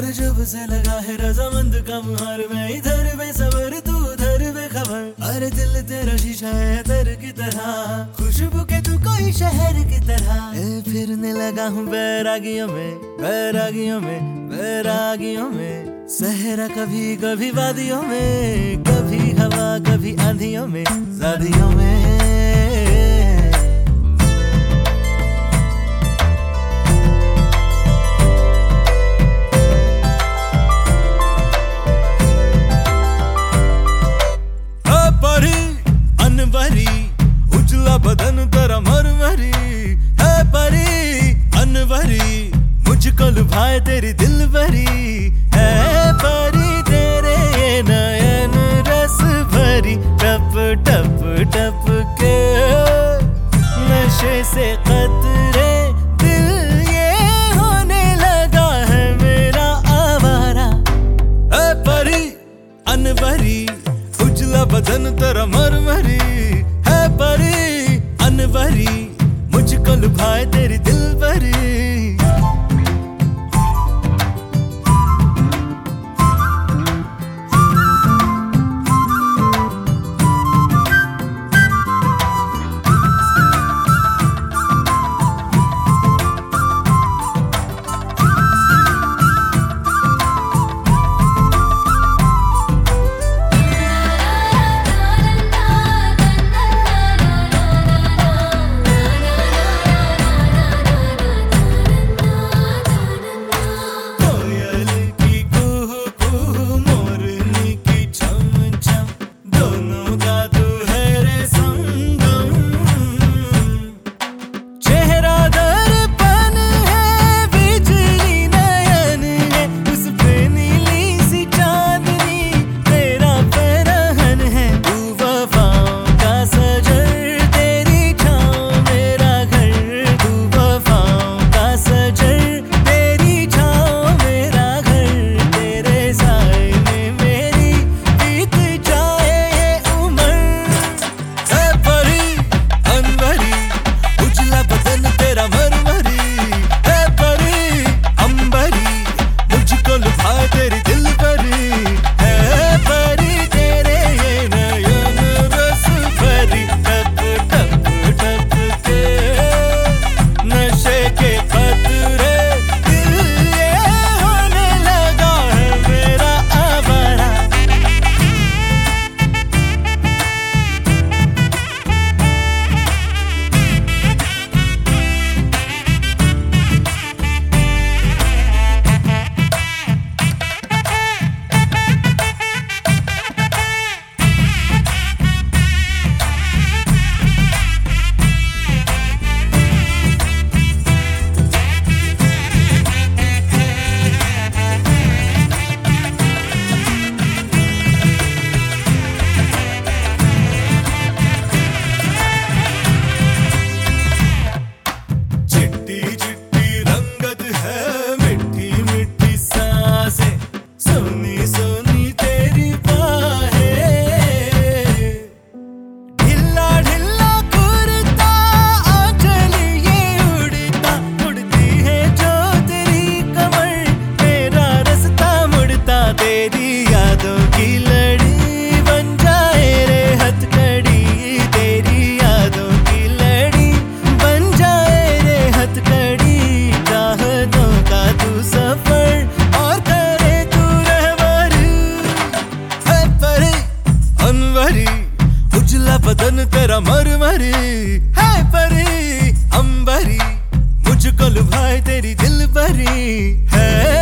और जब से लगा है रजामंद का मुहार मैं इधर बेसबर तू उधर बेखबर अरे दिल तेरा शीशा है दर की तरह। खुशबू के तू कोई शहर की तरह। फिरने लगा हूँ बैरागियों में बैरागियों में बैरागियों में। सहरा कभी कभी वादियों में, कभी हवा, कभी आंधियों में शादियों में। बदन तेरा मरमरी है परी, अनवरी, मुझको तेरी है परी, तेरे नयन रस भरी टप टप टप के नशे से कतरे दिल ये होने लगा है मेरा आवारा। ए परी उजला बदन तेरा मरमरी है परी अनवरी मुझको लुभाए तेरी दिल नशे मरमरी है परी अंबरी मुझको लुभाए तेरी दिल परी है